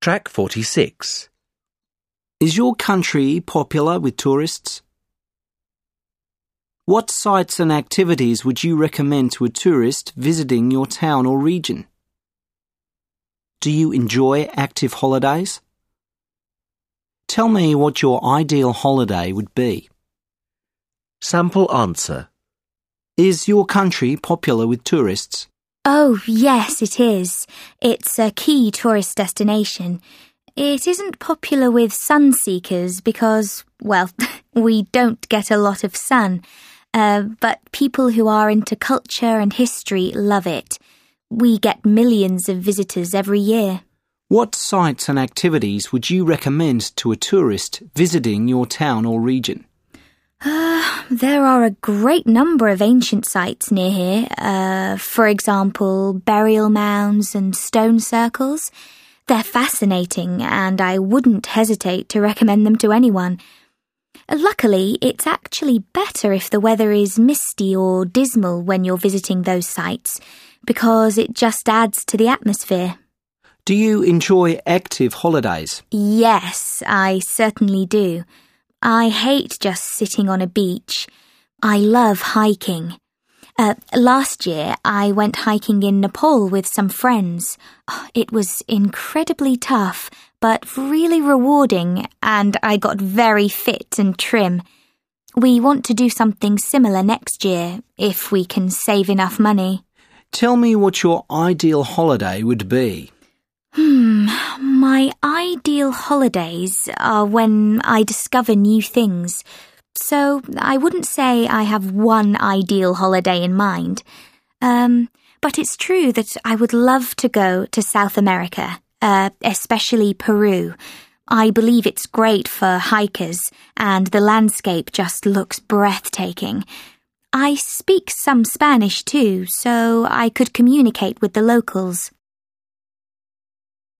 Track 46. Is your country popular with tourists? What sites and activities would you recommend to a tourist visiting your town or region? Do you enjoy active holidays? Tell me what your ideal holiday would be. Sample answer. Is your country popular with tourists? Oh, yes, it is. It's a key tourist destination. It isn't popular with sun seekers because, well, we don't get a lot of sun. Uh, but people who are into culture and history love it. We get millions of visitors every year. What sites and activities would you recommend to a tourist visiting your town or region? Uh, there are a great number of ancient sites near here. Uh, for example, burial mounds and stone circles. They're fascinating, and I wouldn't hesitate to recommend them to anyone. Luckily, it's actually better if the weather is misty or dismal when you're visiting those sites, because it just adds to the atmosphere. Do you enjoy active holidays? Yes, I certainly do. I hate just sitting on a beach. I love hiking. Uh, last year, I went hiking in Nepal with some friends. It was incredibly tough, but really rewarding, and I got very fit and trim. We want to do something similar next year, if we can save enough money. Tell me what your ideal holiday would be. My ideal holidays are when I discover new things. So I wouldn't say I have one ideal holiday in mind. Um, but it's true that I would love to go to South America, uh, especially Peru. I believe it's great for hikers, and the landscape just looks breathtaking. I speak some Spanish too, so I could communicate with the locals.